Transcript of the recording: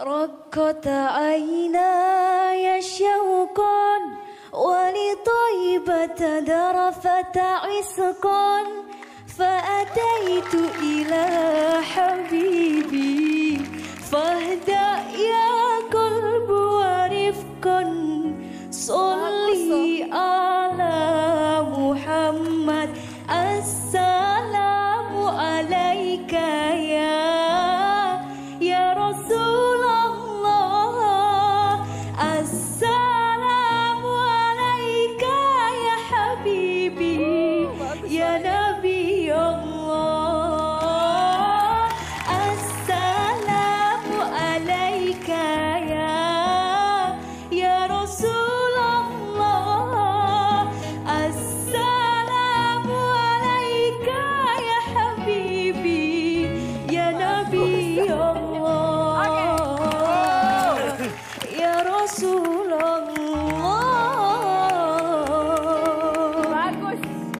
رقت عيناي شوقا ولطيبة درفت عسقا فأتيت إلى حبيبي فاهدأ يا قلب ورفقا صلي على محمد السلام عليك يا يا رسول. Allah okay. Ya Rasulullah